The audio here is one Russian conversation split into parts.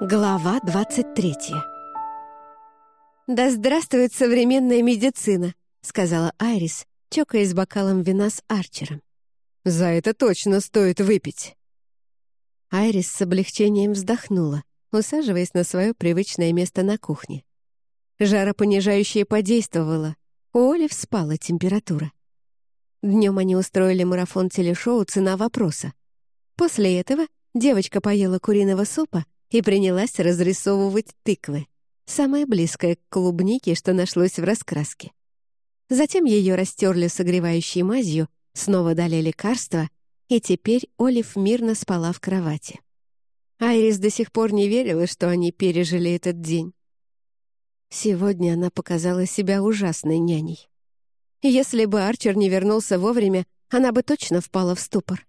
Глава 23 «Да здравствует современная медицина», — сказала Айрис, чокаясь бокалом вина с Арчером. «За это точно стоит выпить». Айрис с облегчением вздохнула, усаживаясь на свое привычное место на кухне. Жаропонижающее подействовало, у Олив спала температура. Днем они устроили марафон телешоу «Цена вопроса». После этого девочка поела куриного супа и принялась разрисовывать тыквы, самое близкое к клубнике, что нашлось в раскраске. Затем ее растерли согревающей мазью, снова дали лекарства, и теперь Олив мирно спала в кровати. Айрис до сих пор не верила, что они пережили этот день. Сегодня она показала себя ужасной няней. Если бы Арчер не вернулся вовремя, она бы точно впала в ступор.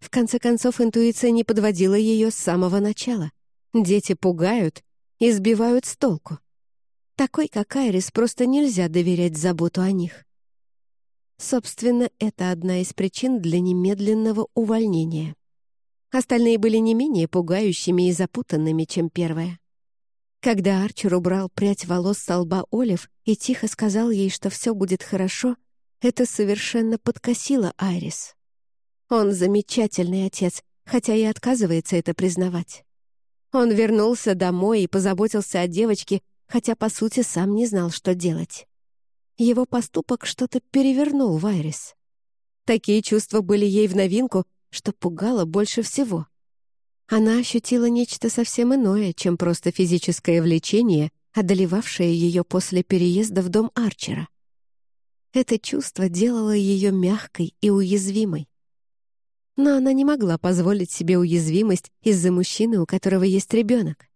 В конце концов, интуиция не подводила ее с самого начала. Дети пугают и сбивают с толку. Такой, как Айрис, просто нельзя доверять заботу о них. Собственно, это одна из причин для немедленного увольнения. Остальные были не менее пугающими и запутанными, чем первая. Когда Арчер убрал прядь волос со лба Олив и тихо сказал ей, что все будет хорошо, это совершенно подкосило Айрис. Он замечательный отец, хотя и отказывается это признавать. Он вернулся домой и позаботился о девочке, хотя, по сути, сам не знал, что делать. Его поступок что-то перевернул в Айрис. Такие чувства были ей в новинку, что пугало больше всего. Она ощутила нечто совсем иное, чем просто физическое влечение, одолевавшее ее после переезда в дом Арчера. Это чувство делало ее мягкой и уязвимой. Но она не могла позволить себе уязвимость из-за мужчины, у которого есть ребенок.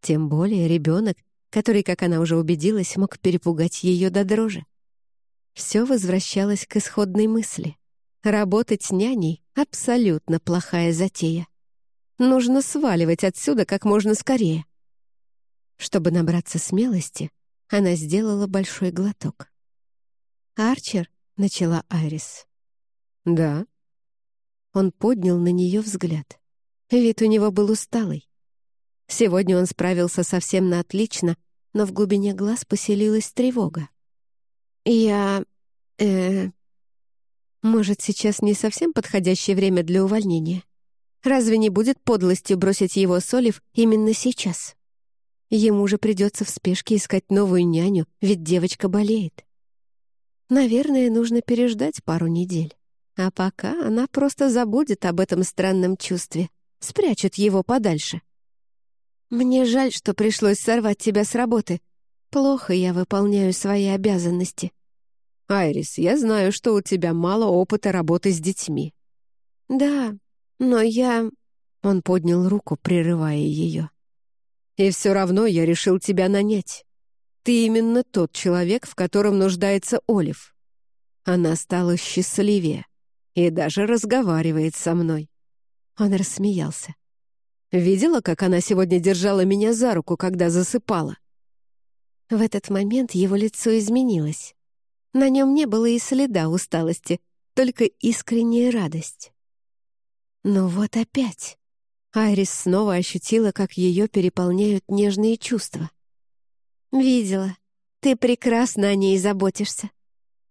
Тем более ребенок, который, как она уже убедилась, мог перепугать ее до дрожи. Все возвращалось к исходной мысли. Работать няней — абсолютно плохая затея. Нужно сваливать отсюда как можно скорее. Чтобы набраться смелости, она сделала большой глоток. «Арчер», — начала Айрис. «Да», он поднял на нее взгляд. Вид у него был усталый. Сегодня он справился совсем на отлично, но в глубине глаз поселилась тревога. «Я... э... Может, сейчас не совсем подходящее время для увольнения? Разве не будет подлостью бросить его Солив именно сейчас? Ему же придется в спешке искать новую няню, ведь девочка болеет. Наверное, нужно переждать пару недель. А пока она просто забудет об этом странном чувстве, спрячет его подальше. «Мне жаль, что пришлось сорвать тебя с работы. Плохо я выполняю свои обязанности». «Айрис, я знаю, что у тебя мало опыта работы с детьми». «Да, но я...» Он поднял руку, прерывая ее. «И все равно я решил тебя нанять. Ты именно тот человек, в котором нуждается Олив». Она стала счастливее и даже разговаривает со мной». Он рассмеялся. «Видела, как она сегодня держала меня за руку, когда засыпала?» В этот момент его лицо изменилось. На нем не было и следа усталости, только искренняя радость. Но вот опять. Айрис снова ощутила, как ее переполняют нежные чувства. «Видела. Ты прекрасно о ней заботишься».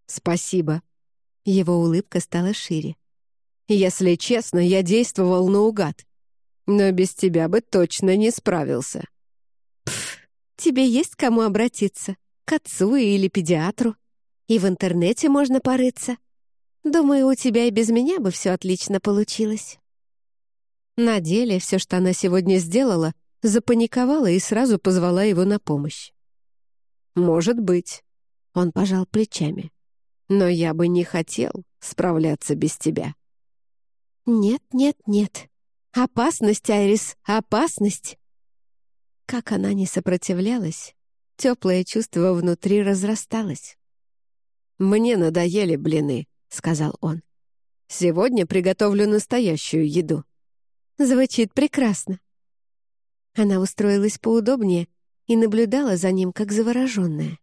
«Спасибо», его улыбка стала шире. «Если честно, я действовал наугад. Но без тебя бы точно не справился». «Пф, тебе есть кому обратиться? К отцу или педиатру? И в интернете можно порыться. Думаю, у тебя и без меня бы все отлично получилось». На деле все, что она сегодня сделала, запаниковала и сразу позвала его на помощь. «Может быть». Он пожал плечами но я бы не хотел справляться без тебя». «Нет, нет, нет. Опасность, Айрис, опасность!» Как она не сопротивлялась, теплое чувство внутри разрасталось. «Мне надоели блины», — сказал он. «Сегодня приготовлю настоящую еду». Звучит прекрасно. Она устроилась поудобнее и наблюдала за ним, как завороженная.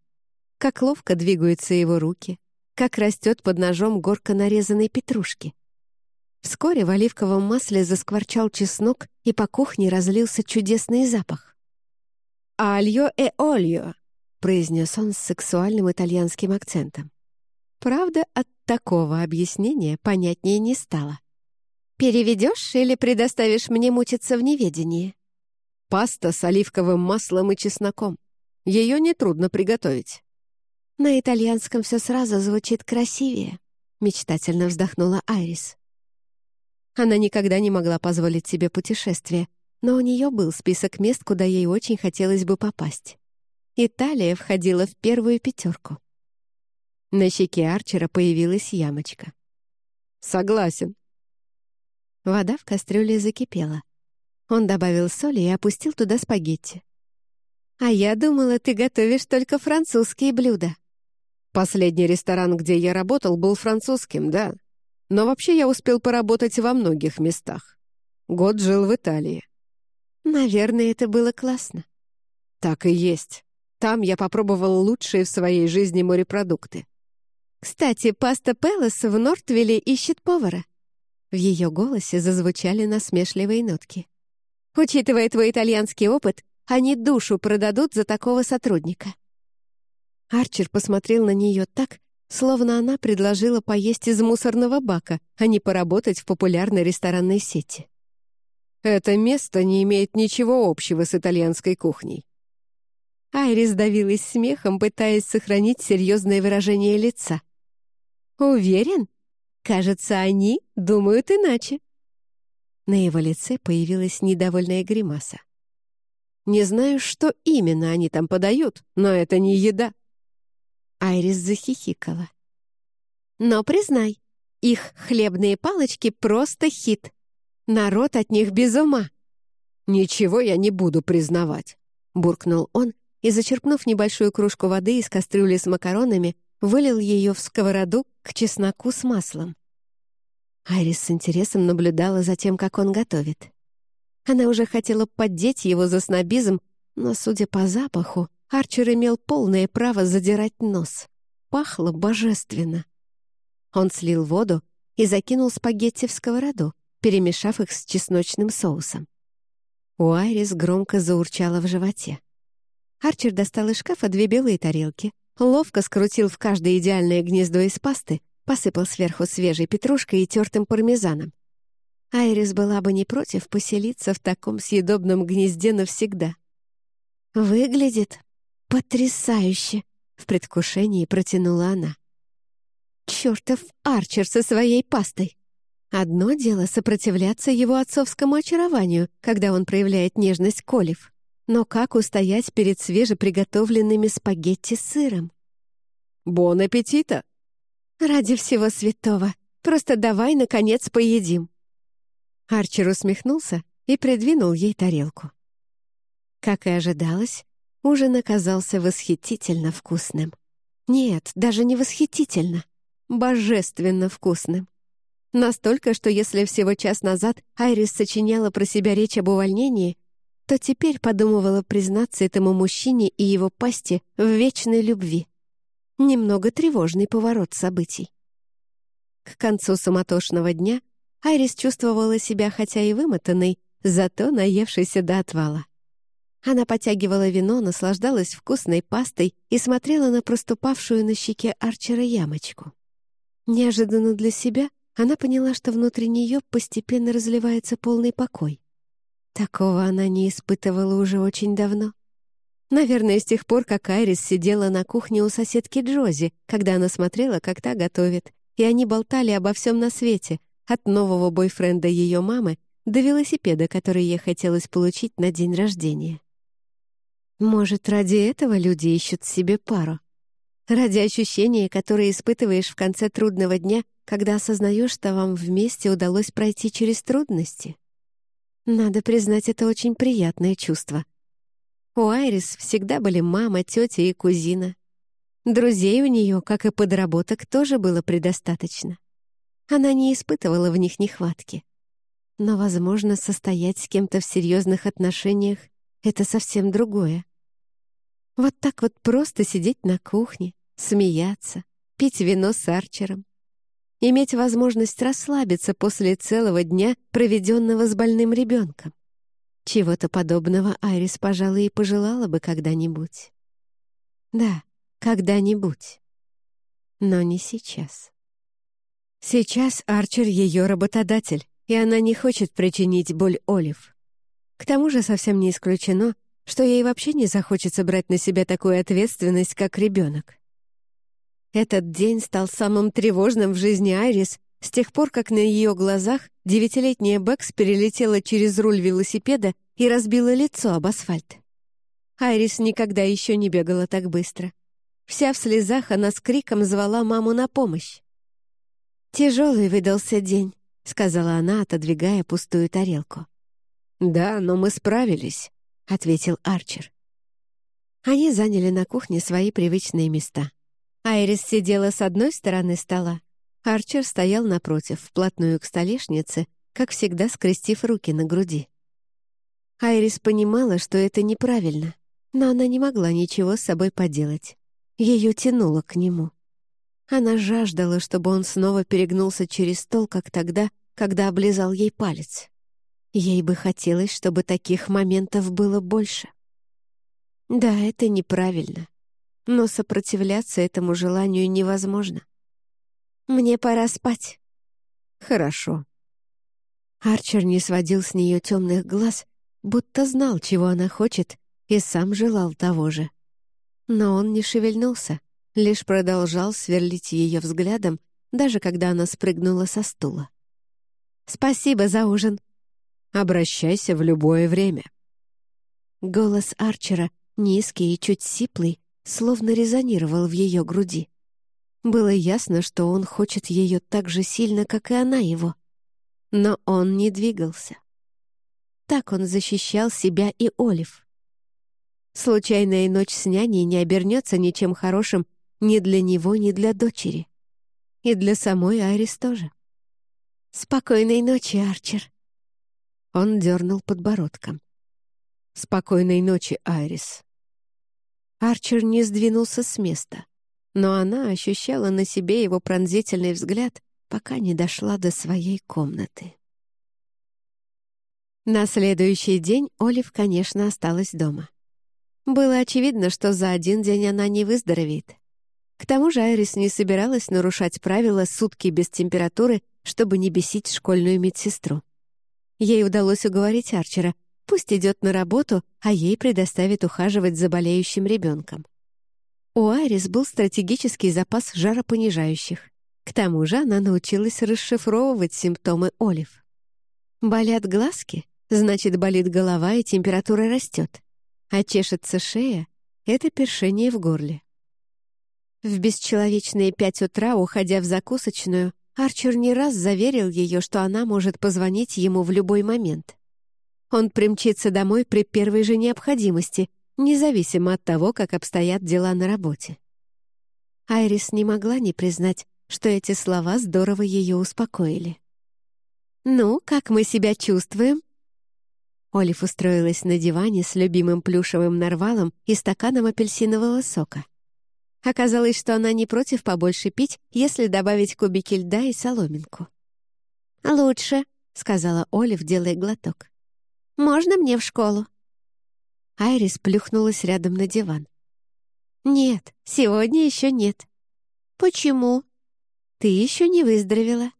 Как ловко двигаются его руки, как растет под ножом горка нарезанной петрушки. Вскоре в оливковом масле заскворчал чеснок, и по кухне разлился чудесный запах. «Альо э ольо», — произнес он с сексуальным итальянским акцентом. Правда, от такого объяснения понятнее не стало. «Переведешь или предоставишь мне мучиться в неведении?» «Паста с оливковым маслом и чесноком. Ее нетрудно приготовить». «На итальянском все сразу звучит красивее», — мечтательно вздохнула Айрис. Она никогда не могла позволить себе путешествие, но у нее был список мест, куда ей очень хотелось бы попасть. Италия входила в первую пятерку. На щеке Арчера появилась ямочка. «Согласен». Вода в кастрюле закипела. Он добавил соли и опустил туда спагетти. «А я думала, ты готовишь только французские блюда». «Последний ресторан, где я работал, был французским, да», но вообще я успел поработать во многих местах. Год жил в Италии. Наверное, это было классно. Так и есть. Там я попробовал лучшие в своей жизни морепродукты. Кстати, паста Пелос в Нортвилле ищет повара. В ее голосе зазвучали насмешливые нотки. Учитывая твой итальянский опыт, они душу продадут за такого сотрудника. Арчер посмотрел на нее так, словно она предложила поесть из мусорного бака, а не поработать в популярной ресторанной сети. «Это место не имеет ничего общего с итальянской кухней». Айрис давилась смехом, пытаясь сохранить серьезное выражение лица. «Уверен? Кажется, они думают иначе». На его лице появилась недовольная гримаса. «Не знаю, что именно они там подают, но это не еда», Айрис захихикала. «Но признай, их хлебные палочки просто хит. Народ от них без ума». «Ничего я не буду признавать», — буркнул он и, зачерпнув небольшую кружку воды из кастрюли с макаронами, вылил ее в сковороду к чесноку с маслом. Айрис с интересом наблюдала за тем, как он готовит. Она уже хотела поддеть его за снобизм, но, судя по запаху, Арчер имел полное право задирать нос. Пахло божественно. Он слил воду и закинул спагетти в сковороду, перемешав их с чесночным соусом. У Айрис громко заурчало в животе. Арчер достал из шкафа две белые тарелки, ловко скрутил в каждое идеальное гнездо из пасты, посыпал сверху свежей петрушкой и тертым пармезаном. Айрис была бы не против поселиться в таком съедобном гнезде навсегда. «Выглядит «Потрясающе!» — в предвкушении протянула она. «Чёртов Арчер со своей пастой!» Одно дело сопротивляться его отцовскому очарованию, когда он проявляет нежность к Олив. Но как устоять перед свежеприготовленными спагетти с сыром? «Бон аппетита!» «Ради всего святого! Просто давай, наконец, поедим!» Арчер усмехнулся и придвинул ей тарелку. Как и ожидалось, Ужин оказался восхитительно вкусным. Нет, даже не восхитительно. Божественно вкусным. Настолько, что если всего час назад Айрис сочиняла про себя речь об увольнении, то теперь подумывала признаться этому мужчине и его пасти в вечной любви. Немного тревожный поворот событий. К концу суматошного дня Айрис чувствовала себя хотя и вымотанной, зато наевшейся до отвала. Она потягивала вино, наслаждалась вкусной пастой и смотрела на проступавшую на щеке Арчера ямочку. Неожиданно для себя она поняла, что внутри нее постепенно разливается полный покой. Такого она не испытывала уже очень давно. Наверное, с тех пор, как Айрис сидела на кухне у соседки Джози, когда она смотрела, как та готовит, и они болтали обо всем на свете, от нового бойфренда ее мамы до велосипеда, который ей хотелось получить на день рождения. Может, ради этого люди ищут себе пару? Ради ощущения, которое испытываешь в конце трудного дня, когда осознаешь, что вам вместе удалось пройти через трудности? Надо признать, это очень приятное чувство. У Айрис всегда были мама, тетя и кузина. Друзей у нее, как и подработок, тоже было предостаточно. Она не испытывала в них нехватки. Но, возможно, состоять с кем-то в серьезных отношениях — это совсем другое. Вот так вот просто сидеть на кухне, смеяться, пить вино с Арчером. иметь возможность расслабиться после целого дня, проведенного с больным ребенком. Чего-то подобного Айрис, пожалуй, и пожелала бы когда-нибудь. Да, когда-нибудь. Но не сейчас. Сейчас Арчер — ее работодатель, и она не хочет причинить боль Олив. К тому же совсем не исключено, что ей вообще не захочется брать на себя такую ответственность, как ребенок. Этот день стал самым тревожным в жизни Айрис с тех пор, как на ее глазах девятилетняя Бэкс перелетела через руль велосипеда и разбила лицо об асфальт. Айрис никогда еще не бегала так быстро. Вся в слезах она с криком звала маму на помощь. «Тяжелый выдался день», — сказала она, отодвигая пустую тарелку. «Да, но мы справились», — ответил Арчер. Они заняли на кухне свои привычные места. Айрис сидела с одной стороны стола, Арчер стоял напротив, вплотную к столешнице, как всегда скрестив руки на груди. Айрис понимала, что это неправильно, но она не могла ничего с собой поделать. Ее тянуло к нему. Она жаждала, чтобы он снова перегнулся через стол, как тогда, когда облизал ей палец. Ей бы хотелось, чтобы таких моментов было больше. Да, это неправильно, но сопротивляться этому желанию невозможно. «Мне пора спать». «Хорошо». Арчер не сводил с нее темных глаз, будто знал, чего она хочет, и сам желал того же. Но он не шевельнулся, лишь продолжал сверлить ее взглядом, даже когда она спрыгнула со стула. «Спасибо за ужин». «Обращайся в любое время». Голос Арчера, низкий и чуть сиплый, словно резонировал в ее груди. Было ясно, что он хочет ее так же сильно, как и она его. Но он не двигался. Так он защищал себя и Олив. Случайная ночь с няней не обернется ничем хорошим ни для него, ни для дочери. И для самой Айрис тоже. «Спокойной ночи, Арчер!» Он дернул подбородком. «Спокойной ночи, Айрис!» Арчер не сдвинулся с места, но она ощущала на себе его пронзительный взгляд, пока не дошла до своей комнаты. На следующий день Олив, конечно, осталась дома. Было очевидно, что за один день она не выздоровеет. К тому же Айрис не собиралась нарушать правила сутки без температуры, чтобы не бесить школьную медсестру. Ей удалось уговорить Арчера, пусть идет на работу, а ей предоставит ухаживать за болеющим ребенком. У Айрис был стратегический запас жаропонижающих. К тому же она научилась расшифровывать симптомы Олив. Болят глазки, значит, болит голова и температура растет. А чешется шея — это першение в горле. В бесчеловечные пять утра, уходя в закусочную, Арчер не раз заверил ее, что она может позвонить ему в любой момент. Он примчится домой при первой же необходимости, независимо от того, как обстоят дела на работе. Айрис не могла не признать, что эти слова здорово ее успокоили. «Ну, как мы себя чувствуем?» Олив устроилась на диване с любимым плюшевым нарвалом и стаканом апельсинового сока. Оказалось, что она не против побольше пить, если добавить кубики льда и соломинку. «Лучше», — сказала Олив, делая глоток. «Можно мне в школу?» Айрис плюхнулась рядом на диван. «Нет, сегодня еще нет». «Почему?» «Ты еще не выздоровела».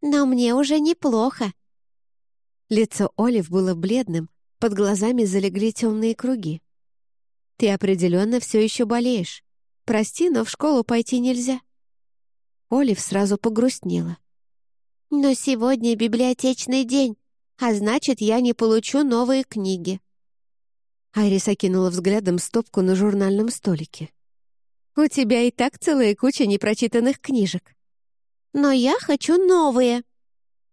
«Но мне уже неплохо». Лицо Олив было бледным, под глазами залегли темные круги. «Ты определенно все еще болеешь. Прости, но в школу пойти нельзя». Олив сразу погрустнела. «Но сегодня библиотечный день, а значит, я не получу новые книги». Айрис окинула взглядом стопку на журнальном столике. «У тебя и так целая куча непрочитанных книжек». «Но я хочу новые».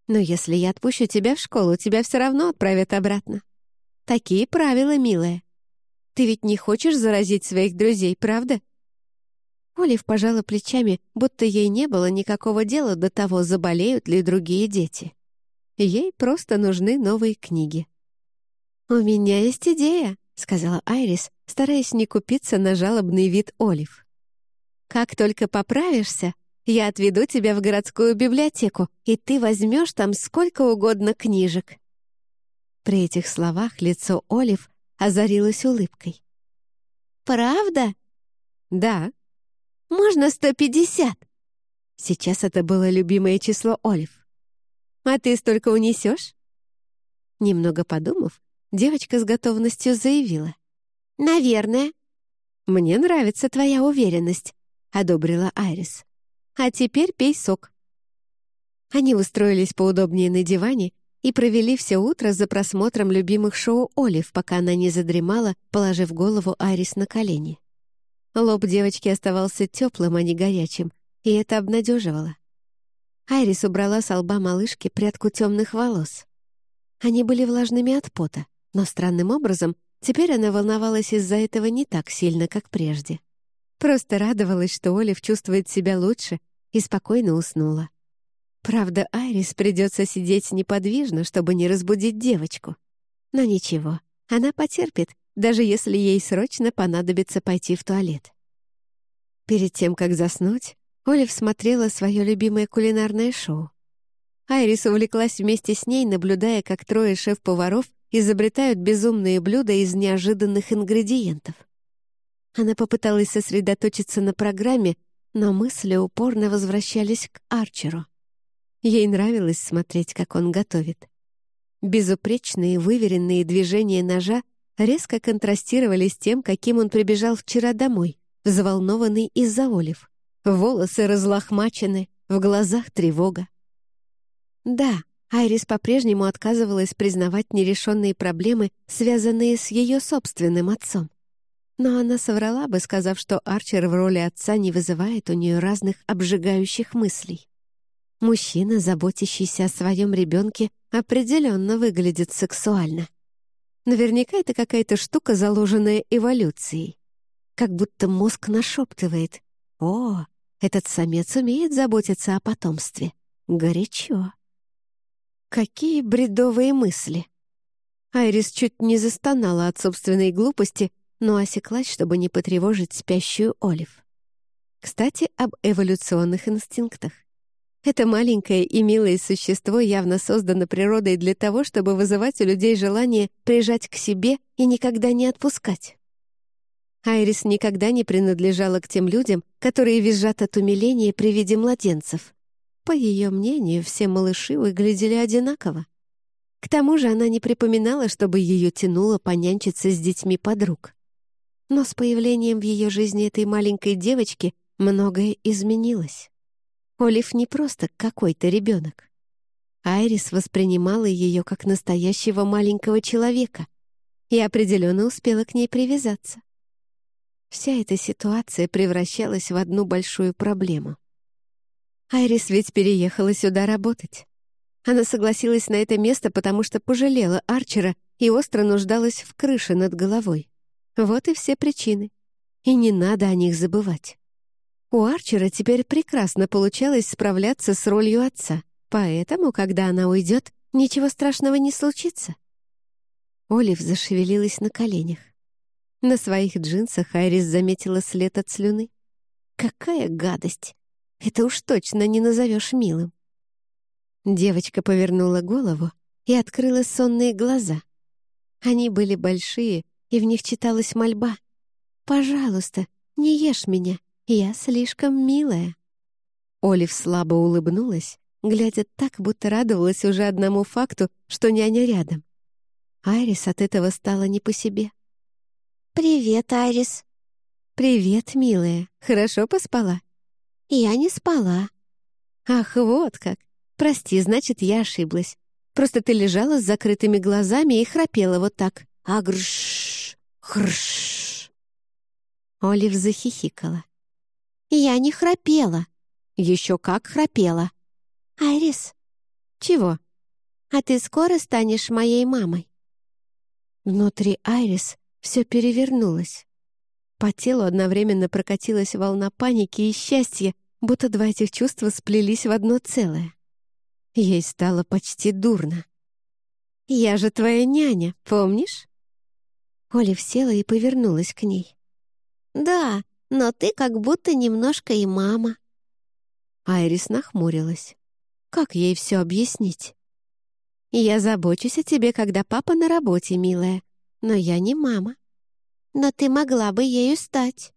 «Но если я отпущу тебя в школу, тебя все равно отправят обратно. Такие правила, милая. Ты ведь не хочешь заразить своих друзей, правда?» Олив пожала плечами, будто ей не было никакого дела до того, заболеют ли другие дети. Ей просто нужны новые книги. «У меня есть идея», — сказала Айрис, стараясь не купиться на жалобный вид Олив. «Как только поправишься, Я отведу тебя в городскую библиотеку, и ты возьмешь там сколько угодно книжек». При этих словах лицо Олив озарилось улыбкой. «Правда?» «Да». «Можно сто пятьдесят?» Сейчас это было любимое число Олив. «А ты столько унесешь?» Немного подумав, девочка с готовностью заявила. «Наверное». «Мне нравится твоя уверенность», — одобрила Айрис. «А теперь пей сок». Они устроились поудобнее на диване и провели все утро за просмотром любимых шоу Олив, пока она не задремала, положив голову Айрис на колени. Лоб девочки оставался теплым, а не горячим, и это обнадеживало. Айрис убрала с лба малышки прядку темных волос. Они были влажными от пота, но странным образом теперь она волновалась из-за этого не так сильно, как прежде. Просто радовалась, что Олив чувствует себя лучше и спокойно уснула. Правда, Айрис придется сидеть неподвижно, чтобы не разбудить девочку. Но ничего, она потерпит, даже если ей срочно понадобится пойти в туалет. Перед тем, как заснуть, Олив смотрела свое любимое кулинарное шоу. Айрис увлеклась вместе с ней, наблюдая, как трое шеф-поваров изобретают безумные блюда из неожиданных ингредиентов. Она попыталась сосредоточиться на программе, но мысли упорно возвращались к Арчеру. Ей нравилось смотреть, как он готовит. Безупречные, выверенные движения ножа резко контрастировали с тем, каким он прибежал вчера домой, взволнованный из-за олив. Волосы разлохмачены, в глазах тревога. Да, Айрис по-прежнему отказывалась признавать нерешенные проблемы, связанные с ее собственным отцом. Но она соврала бы, сказав, что Арчер в роли отца не вызывает у нее разных обжигающих мыслей. Мужчина, заботящийся о своем ребенке, определенно выглядит сексуально. Наверняка это какая-то штука, заложенная эволюцией. Как будто мозг нашептывает. «О, этот самец умеет заботиться о потомстве. Горячо. Какие бредовые мысли. Айрис чуть не застонала от собственной глупости, но осеклась, чтобы не потревожить спящую Олив. Кстати, об эволюционных инстинктах. Это маленькое и милое существо явно создано природой для того, чтобы вызывать у людей желание прижать к себе и никогда не отпускать. Айрис никогда не принадлежала к тем людям, которые визжат от умиления при виде младенцев. По ее мнению, все малыши выглядели одинаково. К тому же она не припоминала, чтобы ее тянуло понянчиться с детьми подруг. Но с появлением в ее жизни этой маленькой девочки многое изменилось. Олив не просто какой-то ребенок. Айрис воспринимала ее как настоящего маленького человека и определенно успела к ней привязаться. Вся эта ситуация превращалась в одну большую проблему. Айрис ведь переехала сюда работать. Она согласилась на это место, потому что пожалела Арчера и остро нуждалась в крыше над головой. Вот и все причины. И не надо о них забывать. У Арчера теперь прекрасно получалось справляться с ролью отца, поэтому, когда она уйдет, ничего страшного не случится. Олив зашевелилась на коленях. На своих джинсах Айрис заметила след от слюны. Какая гадость! Это уж точно не назовешь милым. Девочка повернула голову и открыла сонные глаза. Они были большие, и в них читалась мольба. «Пожалуйста, не ешь меня, я слишком милая». Олив слабо улыбнулась, глядя так, будто радовалась уже одному факту, что няня рядом. Айрис от этого стала не по себе. «Привет, Айрис». «Привет, милая. Хорошо поспала?» «Я не спала». «Ах, вот как. Прости, значит, я ошиблась. Просто ты лежала с закрытыми глазами и храпела вот так. Агрш, хрш». Олив захихикала. «Я не храпела». «Еще как храпела». «Айрис». «Чего?» «А ты скоро станешь моей мамой?» Внутри Айрис все перевернулось. По телу одновременно прокатилась волна паники и счастья, будто два этих чувства сплелись в одно целое. Ей стало почти дурно. «Я же твоя няня, помнишь?» Олив села и повернулась к ней. «Да, но ты как будто немножко и мама». Айрис нахмурилась. Как ей все объяснить? «Я забочусь о тебе, когда папа на работе, милая, но я не мама. Но ты могла бы ею стать».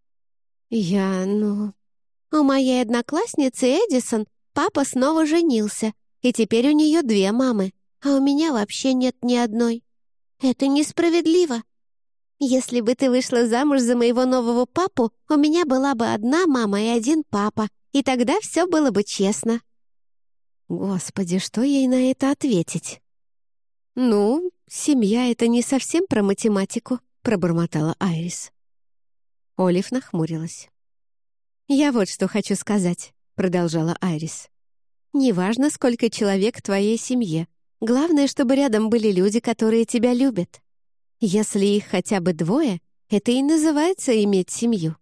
«Я, ну...» «У моей одноклассницы Эдисон папа снова женился, и теперь у нее две мамы, а у меня вообще нет ни одной. Это несправедливо. Если бы ты вышла замуж за моего нового папу, у меня была бы одна мама и один папа, и тогда все было бы честно». Господи, что ей на это ответить? «Ну, семья — это не совсем про математику», — пробормотала Айрис. Олив нахмурилась. «Я вот что хочу сказать», — продолжала Айрис. «Неважно, сколько человек в твоей семье. Главное, чтобы рядом были люди, которые тебя любят. Если их хотя бы двое, это и называется иметь семью.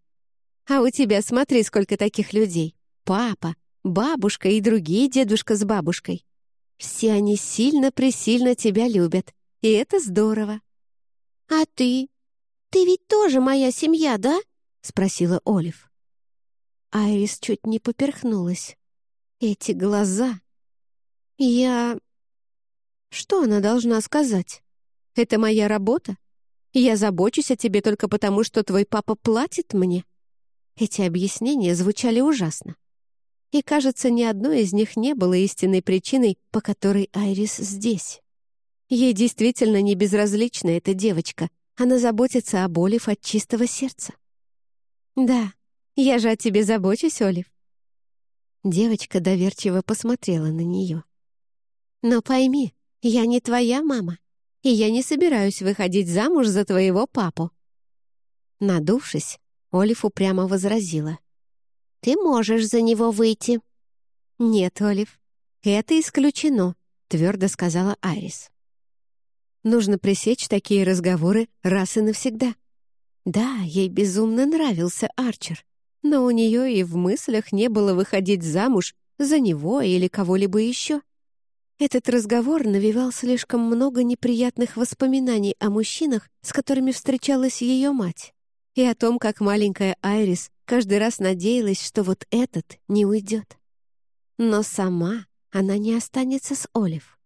А у тебя смотри, сколько таких людей. Папа, бабушка и другие дедушка с бабушкой. Все они сильно-пресильно тебя любят, и это здорово. «А ты? Ты ведь тоже моя семья, да?» — спросила Олив. Айрис чуть не поперхнулась. Эти глаза... Я... Что она должна сказать? Это моя работа? Я забочусь о тебе только потому, что твой папа платит мне?» Эти объяснения звучали ужасно. И, кажется, ни одной из них не было истинной причиной, по которой Айрис здесь. Ей действительно не безразлична эта девочка. Она заботится о Олив от чистого сердца. «Да, я же о тебе забочусь, Олив». Девочка доверчиво посмотрела на нее. «Но пойми, я не твоя мама и я не собираюсь выходить замуж за твоего папу». Надувшись, Олив упрямо возразила. «Ты можешь за него выйти». «Нет, Олив, это исключено», — твердо сказала Айрис. «Нужно пресечь такие разговоры раз и навсегда». Да, ей безумно нравился Арчер, но у нее и в мыслях не было выходить замуж за него или кого-либо еще. Этот разговор навевал слишком много неприятных воспоминаний о мужчинах, с которыми встречалась ее мать, и о том, как маленькая Айрис каждый раз надеялась, что вот этот не уйдет. Но сама она не останется с Олив.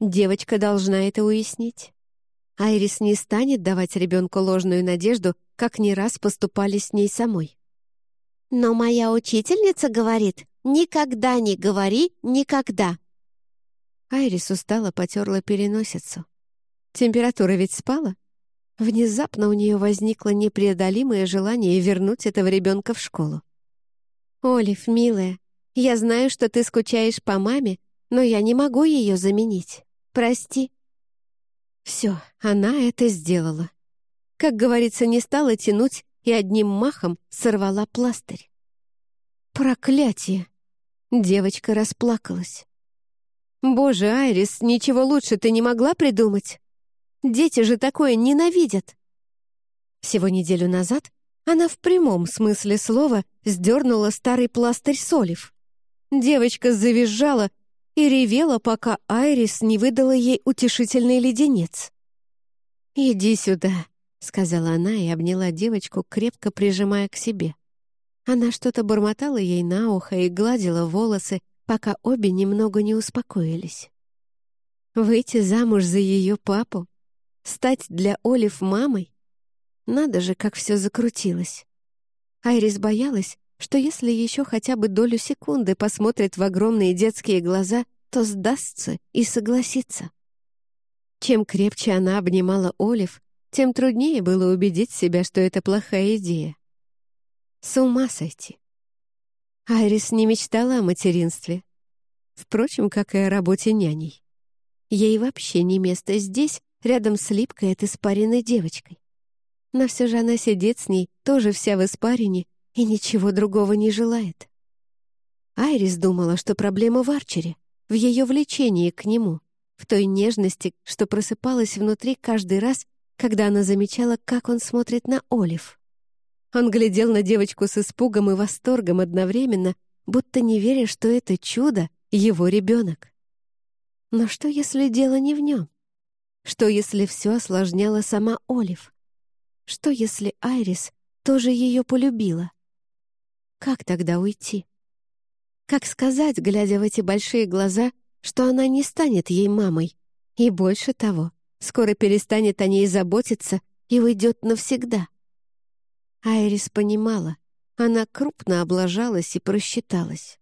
Девочка должна это уяснить. Айрис не станет давать ребенку ложную надежду, как не раз поступали с ней самой. «Но моя учительница говорит, никогда не говори никогда», Айрис устало потерла переносицу. Температура ведь спала? Внезапно у нее возникло непреодолимое желание вернуть этого ребенка в школу. «Олив, милая, я знаю, что ты скучаешь по маме, но я не могу ее заменить. Прости». Все, она это сделала. Как говорится, не стала тянуть и одним махом сорвала пластырь. «Проклятие!» Девочка расплакалась. «Боже, Айрис, ничего лучше ты не могла придумать? Дети же такое ненавидят!» Всего неделю назад она в прямом смысле слова сдернула старый пластырь солив. Девочка завизжала и ревела, пока Айрис не выдала ей утешительный леденец. «Иди сюда», — сказала она и обняла девочку, крепко прижимая к себе. Она что-то бормотала ей на ухо и гладила волосы, пока обе немного не успокоились. Выйти замуж за ее папу? Стать для Олив мамой? Надо же, как все закрутилось. Айрис боялась, что если еще хотя бы долю секунды посмотрит в огромные детские глаза, то сдастся и согласится. Чем крепче она обнимала Олив, тем труднее было убедить себя, что это плохая идея. С ума сойти. Айрис не мечтала о материнстве. Впрочем, как и о работе няней. Ей вообще не место здесь, рядом с липкой от испаренной девочкой. Но все же она сидит с ней, тоже вся в испарине, и ничего другого не желает. Айрис думала, что проблема в Арчере, в ее влечении к нему, в той нежности, что просыпалась внутри каждый раз, когда она замечала, как он смотрит на Олив. Он глядел на девочку с испугом и восторгом одновременно, будто не веря, что это чудо — его ребенок. Но что, если дело не в нем? Что, если все осложняла сама Олив? Что, если Айрис тоже ее полюбила? Как тогда уйти? Как сказать, глядя в эти большие глаза, что она не станет ей мамой? И больше того, скоро перестанет о ней заботиться и уйдет навсегда. Айрис понимала, она крупно облажалась и просчиталась.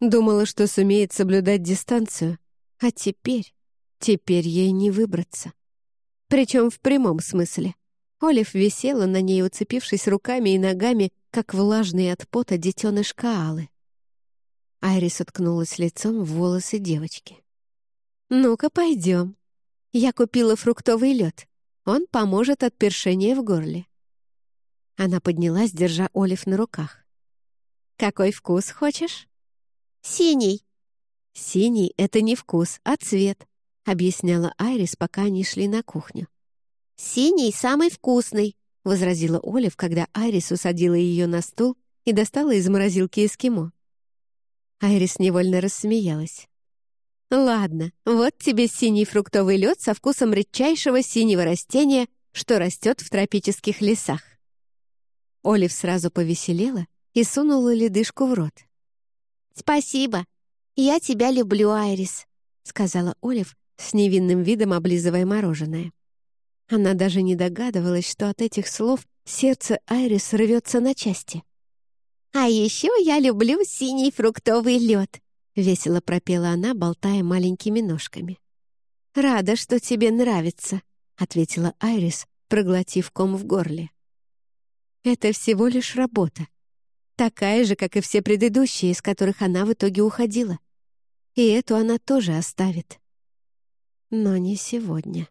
Думала, что сумеет соблюдать дистанцию, а теперь, теперь ей не выбраться. Причем в прямом смысле. Олив висела на ней, уцепившись руками и ногами, как влажный от пота детеныш Каалы. Айрис уткнулась лицом в волосы девочки. «Ну-ка, пойдем. Я купила фруктовый лед. Он поможет от першения в горле». Она поднялась, держа Олив на руках. «Какой вкус хочешь?» «Синий». «Синий — это не вкус, а цвет», — объясняла Айрис, пока они шли на кухню. «Синий самый вкусный», — возразила Олив, когда Айрис усадила ее на стул и достала из морозилки эскимо. Айрис невольно рассмеялась. «Ладно, вот тебе синий фруктовый лед со вкусом редчайшего синего растения, что растет в тропических лесах». Олив сразу повеселела и сунула ледышку в рот. «Спасибо. Я тебя люблю, Айрис», — сказала Олив с невинным видом облизывая мороженое. Она даже не догадывалась, что от этих слов сердце Айрис рвется на части. «А еще я люблю синий фруктовый лед», — весело пропела она, болтая маленькими ножками. «Рада, что тебе нравится», — ответила Айрис, проглотив ком в горле. «Это всего лишь работа. Такая же, как и все предыдущие, из которых она в итоге уходила. И эту она тоже оставит. Но не сегодня.